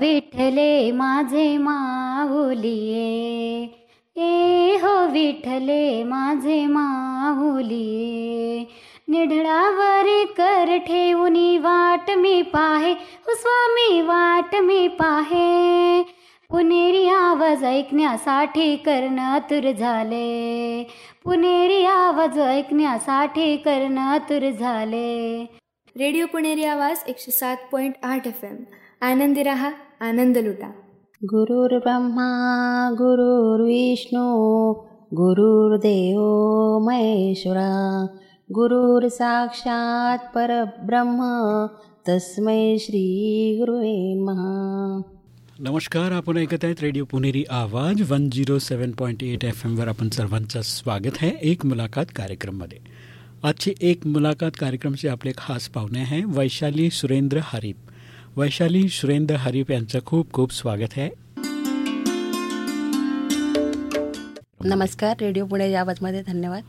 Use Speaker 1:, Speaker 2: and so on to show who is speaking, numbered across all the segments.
Speaker 1: विठले माझे माऊलिये ए हो विठले माझे माऊलिये निढळावरी कर ठेवूनी वाट मी पाहे. हो स्वामी वाट मी पाहे. पुणेरी आवाज ऐकण्यासाठी कर्ण आतुर झाले. पुणेरी आवाज ऐकण्यासाठी कर्ण आतुर झाले.
Speaker 2: रेडिओ पुणेरी आवाज एकशे सात पॉईंट आठ एफ एम. आनंदी रहा आनंद लुटा
Speaker 3: गुरुर्ब्रह्मा गुरुर्विष्णू गुरुर्देव महेश्वरा गुरुर साक्षात परब्रह्म तस्मै श्री गुरुवे महा
Speaker 4: नमस्कार आपण ऐकत आहेत radio Puneri Awaaz one zero seven point eight F एमवर आपण सर्वांचं स्वागत आहे एक मुलाखत कार्यक्रममध्ये. आजची एक मुलाखत कार्यक्रमचे आपले खास पाहुणे आहे वैशाली सुरेंद्र हरीप. वैशाली सुरेंद्र हरीप यांचं खूप खूप स्वागत आहे
Speaker 3: नमस्कार रेडिओ पुणे या आवाजमध्ये धन्यवाद.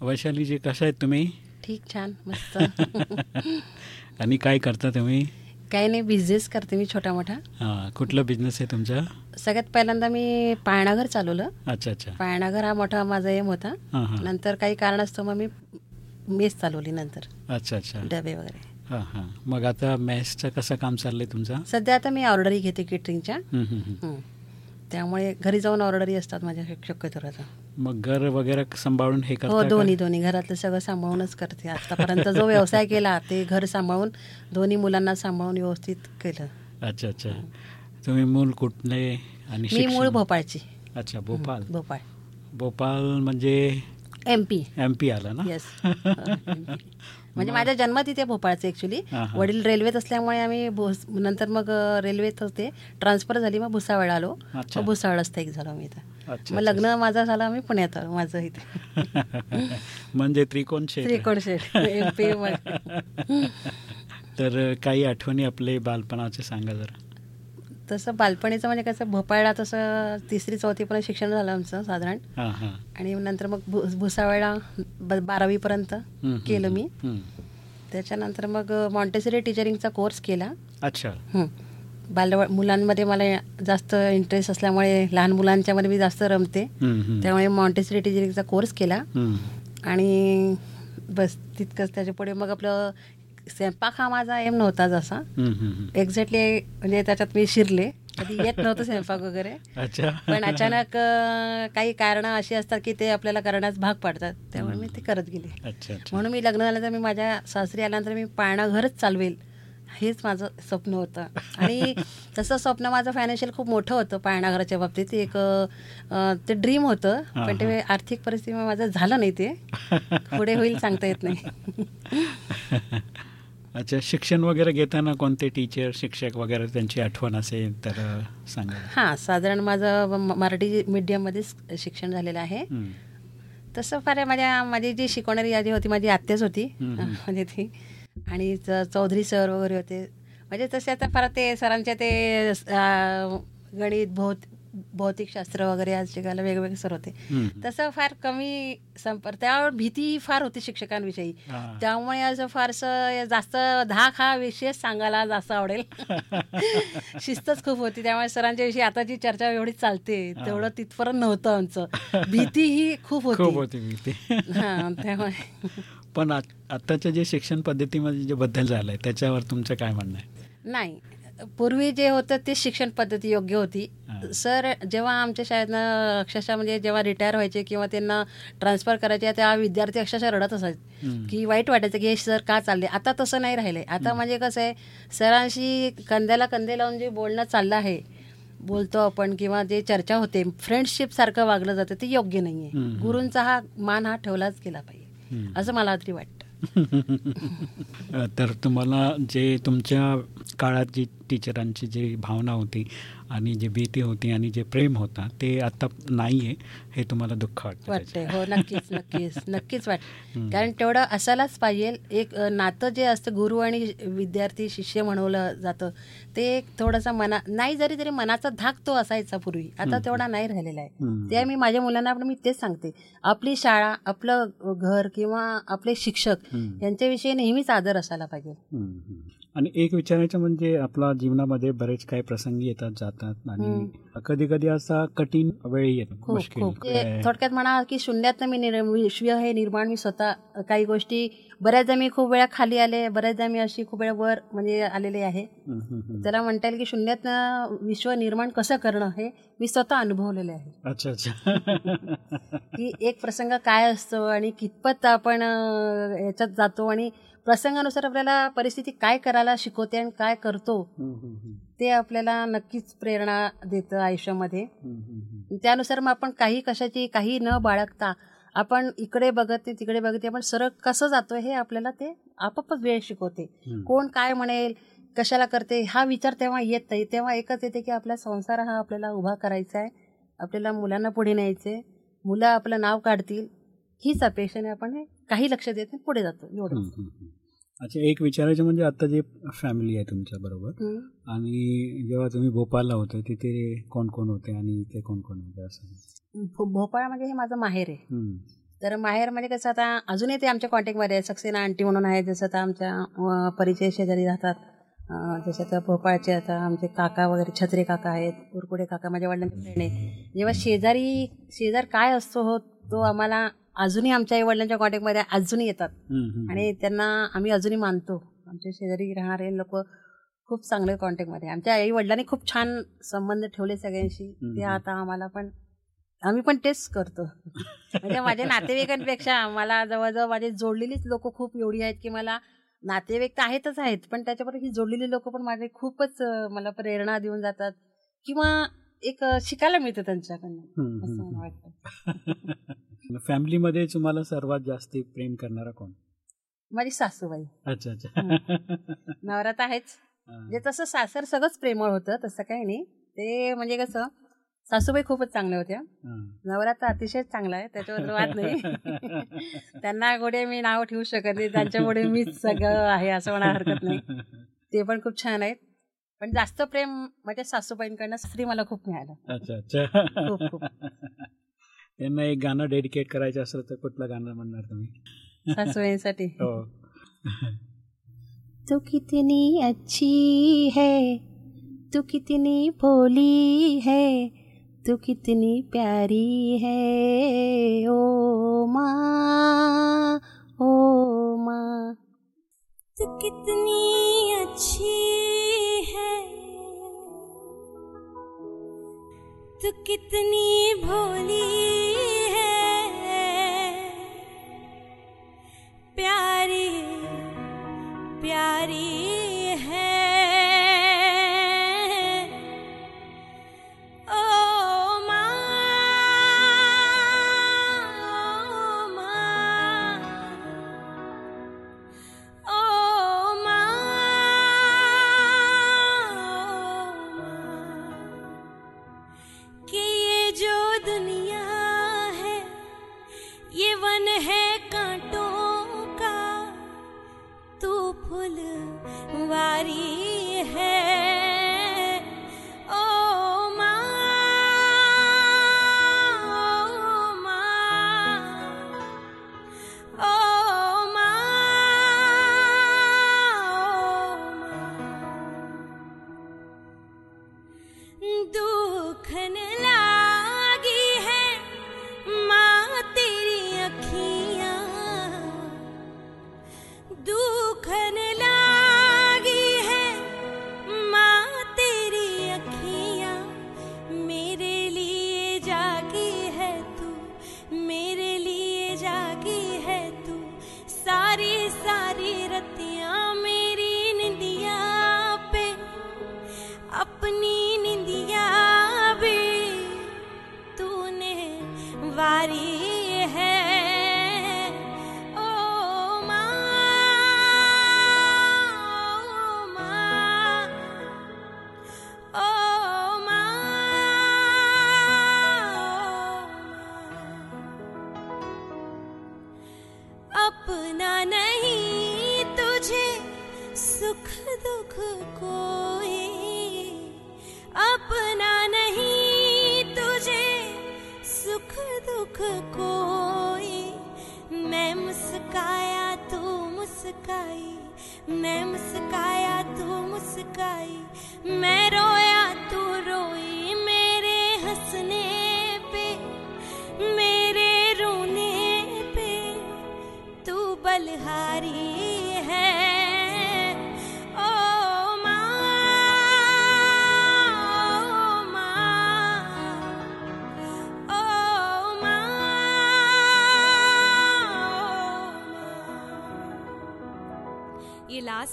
Speaker 4: वैशालीजी कसं आहेत तुम्ही?
Speaker 3: ठीक छान मस्त.
Speaker 4: आणि काय करता तुम्ही?
Speaker 3: काही नाही बिझनेस करते मी छोटा मोठा.
Speaker 4: हां कुठला बिझनेस आहे तुमचा?
Speaker 3: सगळ्यात पहिल्यांदा मी पाळणाघर चालवलं.
Speaker 4: अच्छा अच्छा.
Speaker 3: पाळणाघर हा मोठा माझा एम होता. नंतर काही कारणास्तव मग मी मेस चालवली नंतर.
Speaker 4: अच्छा अच्छा.
Speaker 3: डबे वगैरे.
Speaker 4: हां हां. मग आता मॅथ्सचं कसं काम चाललंय तुमचं?
Speaker 3: सध्या आता मी ऑर्डरही घेते केटरिंगच्या. त्यामुळे घरी जाऊन ऑर्डरही असतात माझ्या शक्यतो
Speaker 4: मग घर वगैरे सांभाळून हे
Speaker 3: हो
Speaker 4: करता?
Speaker 3: दोन्ही दोन्ही. घरातलं सगळं सांभाळूनच करते. आतापर्यंत जो व्यवसाय केला ते घर सांभाळून दोन्ही मुलांना सांभाळून व्यवस्थित केलं.
Speaker 4: अच्छा अच्छा. तुम्ही मूल कुठले आणि
Speaker 3: मी? मूळ भोपाळची.
Speaker 4: अच्छा भोपाळ.
Speaker 3: भोपाळ.
Speaker 4: भोपाळ म्हणजे
Speaker 3: एम पी.
Speaker 4: एम पी आला ना?
Speaker 3: येस म्हणजे माझा जन्म तिथे भोपाळचे ऍक्च्युली. वडील रेल्वेत असल्यामुळे आम्ही भोस- नंतर मग रेल्वेत होते. ट्रान्सफर झाली मग भुसावळ आलो. मग भुसावळ स्थायिक झालो आम्ही इथं. मग लग्न माझं झालं आम्ही पुण्यात माझं इथे.
Speaker 4: म्हणजे त्रिकोण
Speaker 3: त्रिकोण शेठ.
Speaker 4: तर काही आठवणी आपले बालपणाचे सांगा जरा.
Speaker 3: तसं बालपणीचं म्हणजे कसं भोपाळला तसं तिसरी चौथीपर्यंत शिक्षण झालं आमचं साधारण आणि नंतर मग भुसावळला बारावीपर्यंत केलं मी. त्याच्यानंतर मग मॉन्टेसरी टीचरिंगचा कोर्स केला
Speaker 4: अच्छा.
Speaker 3: बालवा मुलांमध्ये मला जास्त इंटरेस्ट असल्यामुळे लहान मुलांच्यामध्ये मी जास्त रमते. त्यामुळे मॉन्टेसरी टीचरिंगचा कोर्स केला. आणि बस तितकंच त्याच्या पुढे मग आपलं स्वयंपाक हा माझा एम नव्हता जसा. एक्झॅक्टली म्हणजे त्याच्यात मी शिरले. कधी येत नव्हतं स्वयंपाक वगैरे. पण अचानक काही कारणं अशी असतात की ते आपल्याला करण्यास भाग पाडतात. त्यामुळे मी ते करत गेले. म्हणून मी लग्न झाल्यानंतर मी माझ्या सासरी आल्यानंतर मी पाळणा घरच चालवेल. हेच माझं स्वप्न होतं. आणि तसं स्वप्न माझं फायनान्शियल खूप मोठं होतं पाळणाघराच्या बाबतीत. एक ते ड्रीम होतं. पण ते आर्थिक परिस्थितीमुळे माझं झालं नाही ते. पुढे होईल सांगता येत नाही.
Speaker 4: अच्छा शिक्षण वगैरे घेताना कोणते टीचर शिक्षक वगैरे त्यांची आठवण असेल तर सांगा.
Speaker 3: हां साधारण माझं मराठी मीडियममध्येच शिक्षण झालेलं आहे. तसं फार माझ्या माझी जी शिकवणारी यादी होती माझी आत्याच होती. म्हणजे ती. आणि चौधरी सर वगैरे होते. म्हणजे तसे आता फार ते सरांचे ते गणित भौत भौतिकशास्त्र वगैरे आज शिकायला वेगवेगळे सर होते. तसं फार कमी संपर्क त्यावर भीती फार होती शिक्षकांविषयी. त्यामुळे असं फारसं जास्त धाक हा विषय सांगायला जास्त आवडेल. शिस्तच खूप होती. त्यामुळे सरांच्या विषयी आता जी चर्चा एवढी चालते. तेवढं तिथपर्यंत नव्हतं आमचं. भीती ही खूप
Speaker 4: खूप
Speaker 3: होती हा त्यामुळे.
Speaker 4: पण आत- आत्ताच्या जे शिक्षण पद्धतीमध्ये जे बदल झालाय त्याच्यावर तुमचं काय म्हणणं आहे?
Speaker 3: नाही. पूर्वी जे होतं ते शिक्षण पद्धती योग्य होती. सर जेव्हा आमच्या शाळेतनं अक्षरशः म्हणजे जेव्हा रिटायर व्हायचे किंवा त्यांना ट्रान्सफर करायचे तेव्हा विद्यार्थी अक्षरशः रडत असायचे. की वाईट वाटायचं की हे सर का चालले आता तसं नाही राहिलंय आता म्हणजे कसं आहे सरांशी कंद्याला कंदे लावून जे बोलणं चाललं आहे बोलतो आपण किंवा जे चर्चा होते फ्रेंडशिप सारखं वागलं जातं ते योग्य नाहीये
Speaker 4: हं.
Speaker 3: गुरूंचा हा मान हा ठेवलाच गेला पाहिजे. असं मला तरी वाटतं
Speaker 4: तर तुम्हाला जे तुमच्या काळात जी टीचरांची जी भावना होती आणि जी भीती होती आणि जे प्रेम होता ते आता नाही आहे हे तुम्हाला दुःख वाटतं
Speaker 3: हो नक्कीच नक्कीच नक्कीच वाटतं
Speaker 4: हम्म.
Speaker 3: कारण तेवढं असायलाच पाहिजे एक नातं जे असतं गुरु आणि विद्यार्थी शिष्य म्हणवलं जातं ते एक थोडासा मना नाही जरी तरी मनाचा धाक तो असायचा पूर्वी आता तेवढा नाही राहिलेला आहे. ते मी माझ्या मुलांना पण मी तेच सांगते आपली शाळा आपलं घर किंवा आपले शिक्षक. यांच्याविषयी नेहमीच आदर असायला पाहिजे.
Speaker 4: आणि एक विचारायचं म्हणजे आपला जीवनामध्ये बरेच काही प्रसंगी येतात जातात आणि कधी कधी असा कठीण वेळ येतो काय-
Speaker 3: थोडक्यात म्हणा की शून्यात मी विश्व हे निर्माण मी स्वतः काही गोष्टी बऱ्याचदा मी खूप वेळा खाली आले बऱ्याचदा मी अशी खूप वेळा वर म्हणजे आलेले आहे. त्याला म्हणता येईल की शून्यात विश्व निर्माण कसं करणं हे मी स्वतः अनुभवलेले आहे.
Speaker 4: अच्छा अच्छा.
Speaker 3: की एक प्रसंग काय असतो आणि कितपत आपण अं, ह्याच्यात जातो आणि प्रसंगानुसार आपल्याला परिस्थिती काय करायला शिकवते आणि काय करतो. ते आपल्याला नक्कीच प्रेरणा देतं आयुष्यामध्ये. त्यानुसार मग आपण काही कशाची काही न बाळगता आपण इकडे बघत नाही तिकडे बघत नाही आपण सरळ कसं जातोय हे आपल्याला ते आपोआपच वेळ शिकवते. कोण काय म्हणेल कशाला करते हा विचार तेव्हा येत नाही तेव्हा एकच येते की आपला संसार हा आपल्याला उभा करायचा आहे आपल्याला मुलांना पुढे न्यायचे मुलं आपलं नाव काढतील हीच अपेक्षाने आपण काही लक्ष देत नाही पुढे जातो एवढं.
Speaker 4: अच्छा एक विचारायचं म्हणजे आता जे फॅमिली आहे तुमच्या बरोबर आणि जेव्हा तुम्ही भोपाळला होते तिथे कोण कोण होते आणि इथे कोण कोण होते असं?
Speaker 3: भो- भोपाळमध्ये हे माझं माहेर आहे. तर माहेर म्हणजे कसं आता अजूनही ते आमच्या कॉन्टॅक्टमध्ये आहे सक्सेना आंटी म्हणून आहे जसं आता आमच्या परिचय शेजारी राहतात. जसे आता भोपाळचे आता आमचे काका वगैरे छत्रे काका आहेत उरकुडे काका माझ्या वडिलांचे फ्रेंड आहे जेव्हा शेजारी शेजार काय असतो हो तो आम्हाला अजूनही आमच्या आई वडिलांच्या कॉन्टॅक्टमध्ये अजूनही येतात. आणि त्यांना आम्ही अजूनही मानतो आमच्या शेजारी राहणारे लोक खूप चांगले कॉन्टॅक्टमध्ये. आमच्या आई वडिलांनी खूप छान संबंध ठेवले सगळ्यांशी ते. आता आम्हाला पण आम्ही पण तेच करतो म्हणजे माझ्या नातेवाईकांपेक्षा मला जवळजवळ माझे जोडलेलीच लोक खूप एवढी आहेत की मला नातेवाईक तर आहेतच आहेत पण त्याच्याबरोबर ही जोडलेली लोक पण माझे खूपच मला प्रेरणा देऊन जातात किंवा एक शिकायला मिळतं त्यांच्याकडनं असं मला वाटतं
Speaker 4: फॅमिलीमध्ये तुम्हाला सर्वात जास्त प्रेम करणारा कोण?
Speaker 3: माझी सासूबाई.
Speaker 4: अच्छा अच्छा.
Speaker 3: नवरात आहेच. म्हणजे तसं सासर सगळंच प्रेमळ होतं तसं काही नाही. ते म्हणजे कसं सासूबाई खूपच चांगल्या होत्या. नवरात्र अतिशय चांगला आहे त्याच्याबद्दल वाद नाही. त्यांना गोडे मी नाव ठेवू शकत नाही त्यांच्यामुळे मीच सगळं आहे असं म्हणा हरकत नाही. ते पण खूप छान आहेत. पण जास्त प्रेम माझ्या सासूबाईंकडनं स्त्री मला खूप मिळालं.
Speaker 4: अच्छा अच्छा.
Speaker 3: खूप
Speaker 4: एक गाणं डेडिकेट करायचं असलं तर कुठलं गाणं म्हणणार तुम्ही?
Speaker 3: सासूबाईंसाठी
Speaker 4: हो.
Speaker 3: तू कितनी अच्छी है तू कितनी भोली है तू कितनी प्यारी है ओ माँ ओ माँ।
Speaker 5: तू कितनी अच्छी है तू कितनी भोली जागी है तू। सारी सारी रतियां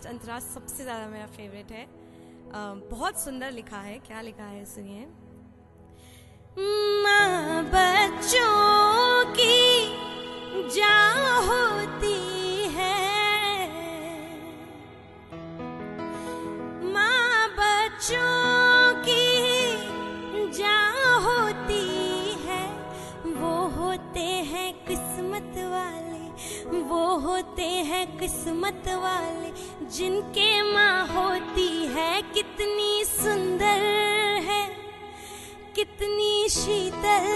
Speaker 5: लास्ट अंतरा सबसे ज़्यादा मेरा फेवरेट है। बहुत सुंदर लिखा है। क्या लिखा है? सुनिए। माँ बच्चों की जा होती है। माँ बच्चों की जा होती है। वो होते हैं किस्मत वाले। वो होते हैं किस्मत वाले। जिनके माँ होती है कितनी सुंदर है कितनी शीतल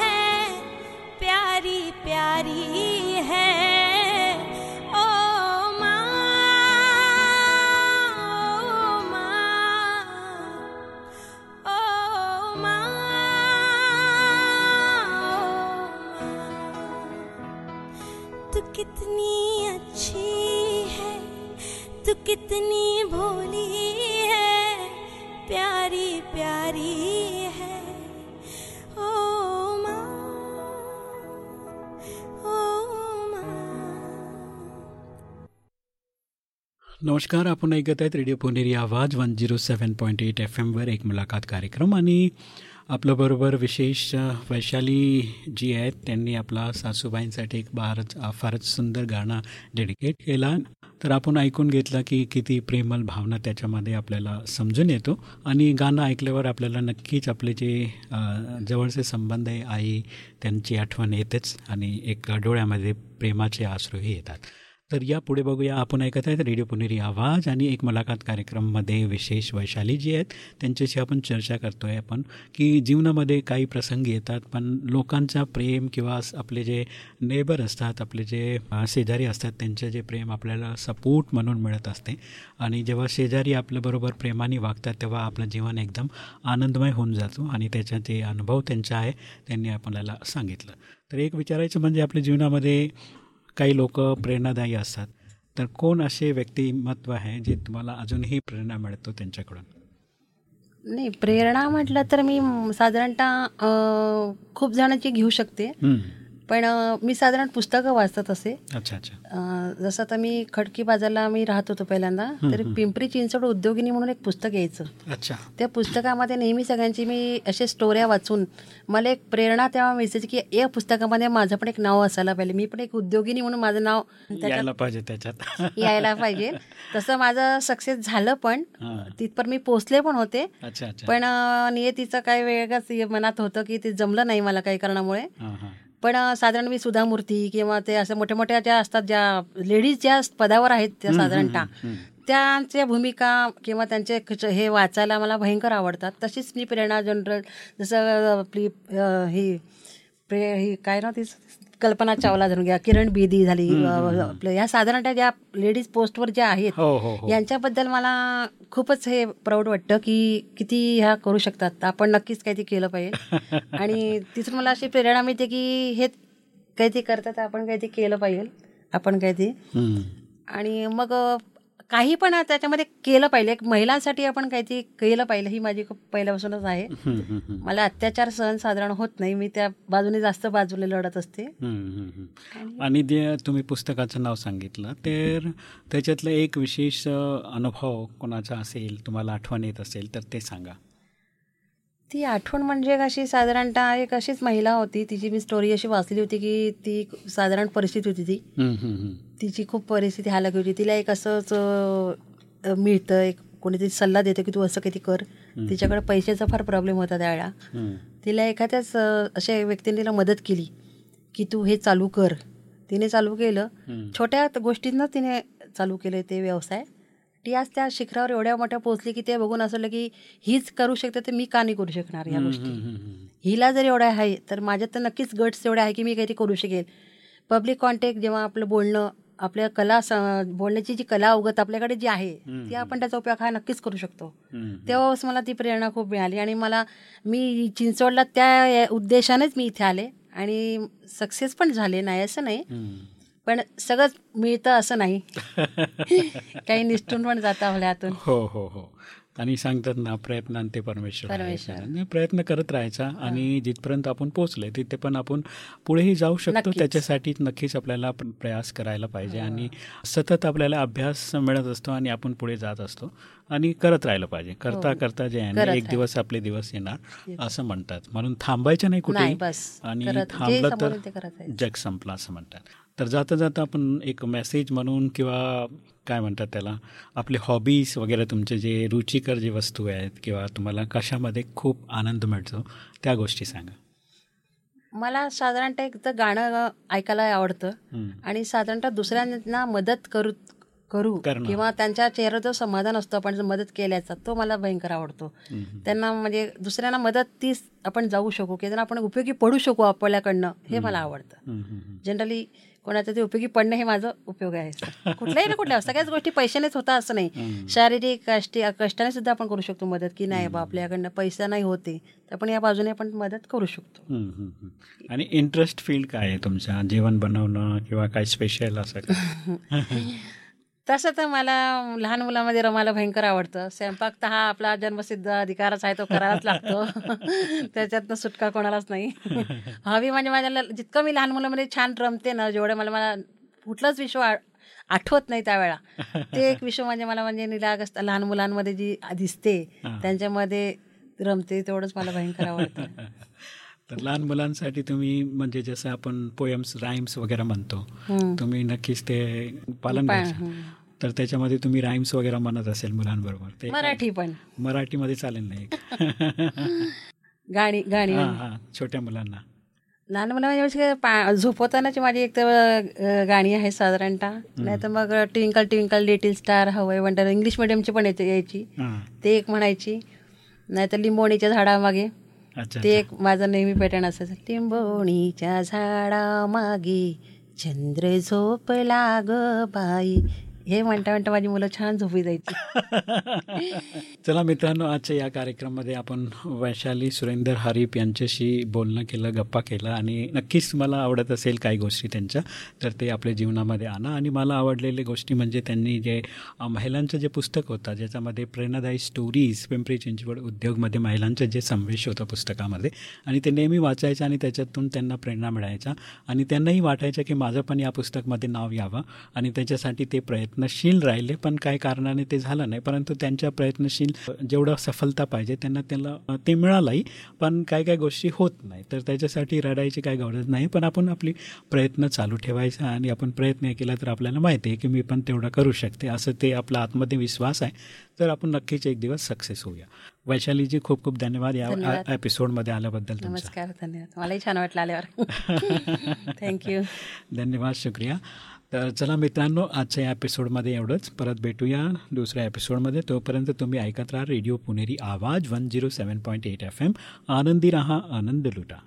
Speaker 5: है। प्यारी प्यारी
Speaker 4: नमस्कार आपण ऐकत आहेत radio Puneri Awaaz one zero seven point eight F एमवर एक मुलाखत कार्यक्रम आणि आपल्याबरोबर विशेष वैशाली जी आहेत त्यांनी आपला सासूबाईंसाठी एक फारच फारच सुंदर गाणं डेडिकेट केला. तर आपण ऐकून घेतलं की किती प्रेमल भावना त्याच्यामध्ये आपल्याला समजून येतो आणि गाणं ऐकल्यावर आपल्याला नक्कीच आपले जे जवळचे संबंध आहे आई त्यांची आठवण येतेच आणि एक डोळ्यामध्ये प्रेमाचे आश्रूही येतात. तर या पुढे बघूया. आपण ऐकत आहेत रेडिओ पुणेरी आवाज आणि एक मुलाखत कार्यक्रममध्ये विशेष वैशाली जी आहेत. त्यांच्याशी आपण चर्चा करतो आहे आपण की जीवनामध्ये काही प्रसंग येतात पण लोकांचा प्रेम किंवा आपले जे नेबर असतात आपले जे शेजारी असतात त्यांचे जे प्रेम आपल्याला सपोर्ट म्हणून मिळत असते. आणि जेव्हा शेजारी आपल्याबरोबर प्रेमाने वागतात तेव्हा आपलं जीवन एकदम आनंदमय होऊन जातो आणि त्याचा जे अनुभव त्यांचा आहे त्यांनी आपल्याला सांगितलं. तर एक विचारायचं म्हणजे आपल्या जीवनामध्ये काही लोक प्रेरणादायी असतात. तर कोण असे व्यक्तिमत्व आहे जे तुम्हाला अजूनही प्रेरणा मिळतो त्यांच्याकडून?
Speaker 3: नाही प्रेरणा म्हटलं तर मी साधारणतः खूप जणांची घेऊ शकते. पण मी साधारण पुस्तकं वाचतात असे.
Speaker 4: अच्छा अच्छा.
Speaker 3: अ, जसं आता मी खडकी बाजारला मी राहत होतो पहिल्यांदा तर पिंपरी चिंचवड उद्योगिनी म्हणून एक पुस्तक यायचं.
Speaker 4: अच्छा.
Speaker 3: त्या पुस्तकामध्ये नेहमी सगळ्यांची मी असे स्टोऱ्या वाचून मला एक प्रेरणा तेव्हा मिळायची की या पुस्तकामध्ये माझं पण एक नाव असायला पाहिजे. मी पण एक उद्योगिनी म्हणून माझं नाव
Speaker 4: यायला पाहिजे त्याच्यात.
Speaker 3: यायला पाहिजे. तसं माझं सक्सेस झालं पण. तिथपर मी पोचले पण होते. पण नियतीचं काय वेगळंच मनात होतं की ते जमलं नाही मला काही कारणामुळे. पण साधारण मी सुधा मूर्ती किंवा ते असं मोठ्या मोठ्या ज्या असतात ज्या लेडीज ज्या पदावर आहेत त्या साधारणतः त्यांच्या भूमिका किंवा त्यांचे हे वाचायला मला भयंकर आवडतात. तशीच मी प्रेरणा जनरल जसं आपली ही प्रे ही काय ना ती कल्पना चावला धरून घ्या किरण बेदी झाली या साधारणतः ज्या लेडीज पोस्टवर ज्या आहेत
Speaker 4: हो हो हो.
Speaker 3: यांच्याबद्दल मला खूपच हे प्राऊड वाटतं की किती ह्या करू शकतात. आपण नक्कीच काही ते केलं पाहिजे. आणि तिथून मला अशी प्रेरणा मिळते की हे काही ते करतात आपण काही ते केलं पाहिजे. आपण काही ते
Speaker 4: हम्म.
Speaker 3: आणि मग काही पण त्याच्यामध्ये केलं पाहिजे एक महिलांसाठी आपण काहीतरी केलं पाहिजे ही माझी खूप पहिल्यापासूनच आहे. मला अत्याचार सहन साधारण होत नाही. मी त्या बाजूने जास्त बाजूला लढत असते.
Speaker 4: आणि जे तुम्ही पुस्तकाचं नाव सांगितलं तर त्याच्यातलं एक विशेष अनुभव कोणाचा असेल तुम्हाला आठवण येत असेल तर ते सांगा.
Speaker 3: ती आठवण म्हणजे कशी साधारणतः एक अशीच महिला होती. तिची मी स्टोरी अशी वाचली होती की ती साधारण परिस्थिती होती ती. तिची खूप परिस्थिती हालाकी होती. तिला एक असंच मिळतं एक कोणीतरी सल्ला देतं की तू असं काही कर. तिच्याकडे पैशाचा फार प्रॉब्लेम होता त्यावेळेला
Speaker 4: हम्म.
Speaker 3: तिला एखाद्याच अशा व्यक्तीने तिला मदत केली की तू हे चालू कर. तिने चालू केलं. छोट्या त- तिने चालू केले ते व्यवसाय. ती आज त्या शिखरावर एवढ्या मोठ्या पोहोचली की ते बघून असं की हीच करू शकते तर मी का नाही करू शकणार या गोष्टी. हिला जर एवढं आहे तर माझ्यात तर नक्कीच गट्स एवढे आहे की मी काहीतरी करू शकेल पब्लिक कॉन्टॅक्ट जेव्हा आपलं बोलणं आपल्या कला बोलण्याची जी कला अवगत आपल्याकडे जी आहे ती आपण त्याचा उपयोग हा नक्कीच करू शकतो. तेव्हाच मला ती प्रेरणा खूप मिळाली आणि मला मी चिंचवडला त्या उद्देशानेच मी इथे आले आणि सक्सेस पण झाले नाही असं नाही. पण सगळंच मिळतं असं नाही. काही निष्ठून पण जातं आपल्या हातून
Speaker 4: हो हो हो. आणि सांगतात ना परमेश्वर आहे.
Speaker 3: परमेश्वर.
Speaker 4: प्रयत्न करत राहायचा आणि जिथपर्यंत आपण पोहोचलोय तिथे पण आपण पुढेही जाऊ शकतो. त्याच्यासाठी नक्कीच आपल्याला प्र- प्रयास करायला पाहिजे आणि सतत आपल्याला अभ्यास मिळत असतो आणि आपण पुढे जात असतो आणि करत राहिलं पाहिजे करता
Speaker 3: हो.
Speaker 4: करता जे आहे ना,
Speaker 3: करत
Speaker 4: एक. दिवस आपले दिवस येणार असं म्हणतात म्हणून थांबायचं नाही कुठे. आणि
Speaker 3: करत-
Speaker 4: थांबलं तर
Speaker 3: ते करत.
Speaker 4: जग संपलं असं म्हणतात तर जाता जाता आपण एक मेसेज म्हणून किंवा काय म्हणतात त्याला आपले हॉबीज वगैरे तुमचे जे रुचिकर जे वस्तू आहेत किंवा तुम्हाला कशामध्ये खूप आनंद मिळतो त्या गोष्टी सांगा
Speaker 3: मला साधारणतः एक तर गाणं ऐकायला आवडतं. आणि साधारणतः दुसऱ्यांना मदत करू करू. किंवा त्यांच्या चेहऱ्यावर जो समाधान असतो आपण मदत केल्याचा तो मला भयंकर आवडतो. त्यांना म्हणजे दुसऱ्यांना मदत तीच आपण जाऊ शकू की त्यांना आपण उपयोगी पडू शकू आपल्याकडनं हे मला आवडतं. जनरली कोणाचं ते उपयोगी पडणं हे माझं उपयोग आहे. कुठल्याही ना कुठल्या सगळ्याच गोष्टी पैशानेच होता असं नाही. शारीरिक कष्टी कष्टाने सुद्धा आपण करू शकतो मदत की नाही बा आपल्याकडनं पैसा नाही होते तर आपण या बाजूने आपण मदत करू शकतो.
Speaker 4: आणि इंटरेस्ट फील्ड काय आहे तुमच्या? जेवण बनवणं किंवा काय स्पेशल असं
Speaker 3: तसं तर मला लहान मुलामध्ये रमायला भयंकर आवडतं. स्वयंपाक तर हा आपला जन्मसिद्ध अधिकारच आहे तो करावाच लागतो. त्याच्यातनं सुटका कोणालाच नाही. हवी म्हणजे माझ्या ल- जितकं मी लहान मुलामध्ये छान रमते ना जेवढं मला मला कुठलंच विश्व आठवत नाही त्यावेळा. ते एक विश्व म्हणजे मला म्हणजे निराग असतं लहान मुलांमध्ये जी दिसते. त्यांच्यामध्ये रमते तेवढंच मला भयंकर आवडतं.
Speaker 4: तर लहान मुलांसाठी तुम्ही म्हणजे जसं आपण पोयम्स राईम्स वगैरे म्हणतो. तुम्ही नक्कीच ते पालन करायचं तर त्याच्यामध्ये तुम्ही राईम्स वगैरे म्हणत असेल मुलांबरोबर ते
Speaker 3: मराठी पण.
Speaker 4: मराठीमध्ये चालेल नाही
Speaker 3: गाणी गाणी.
Speaker 4: हां हां छोट्या मुलांना.
Speaker 3: लहान मुलांमध्ये पा झोपवतानाची माझी एक तर गाणी आहेत साधारणतः. नाही तर मग ट्विंकल ट्विंकल लिटिल स्टार हवय वंडर इंग्लिश मिडियमची पण यायची. ते एक म्हणायची. नाहीतर लिंबोणीच्या झाडामागे. ते एक माझं नेहमी पॅटर्न असायचं लिंबोणीच्या झाडामागे चंद्र झोपला ग बाई हे म्हणता म्हणता माझी मुलं छान झोपी जायची.
Speaker 4: चला मित्रांनो आजच्या या कार्यक्रमामध्ये आपण वैशाली सुरेंद्र हरीप यांच्याशी बोलणं केलं गप्पा केला आणि नक्कीच मला आवडत असेल काही गोष्टी त्यांच्या तर ते आपल्या जीवनामध्ये आणा. आणि मला आवडलेले गोष्टी म्हणजे त्यांनी जे महिलांचं जे पुस्तक होतं ज्याच्यामध्ये प्रेरणादायी स्टोरीज पिंपरी चिंचवड उद्योगमध्ये महिलांचं जे संवेश होतं पुस्तकामध्ये आणि ते नेहमी वाचायचं आणि त्याच्यातून त्यांना प्रेरणा मिळायचा. आणि त्यांनाही वाटायचं की माझं पण या पुस्तकमध्ये नाव यावं आणि त्याच्यासाठी ते प्रयत्न प्रयत्नशील राहिले पण काही कारणाने ते झालं नाही. परंतु त्यांच्या प्रयत्नशील जेवढं सफलता पाहिजे त्यांना त्याला ते मिळालंही पण काही काही गोष्टी होत नाही. तर त्याच्यासाठी रडायची काही गरज नाही पण आपण आपली प्रयत्न चालू ठेवायचा आणि आपण प्रयत्न केला तर आपल्याला माहिती आहे की मी पण तेवढं करू शकते असं ते आपला आतमध्ये विश्वास आहे. तर आपण नक्कीच एक दिवस सक्सेस होऊया. वैशालीजी खूप खूप धन्यवाद या. एपिसोडमध्ये आल्याबद्दल
Speaker 3: नमस्कार धन्यवाद. मलाही छान वाटलं आल्यावर. थँक्यू
Speaker 4: धन्यवाद शुक्रिया. तर चला मित्रांनो आजच्या या एपिसोडमध्ये एवढंच. परत भेटूया दुसऱ्या एपिसोडमध्ये. तोपर्यंत तुम्ही ऐकत राहा radio Puneri Awaaz one zero seven point eight F M. आनंदी रहा आनंद लुटा.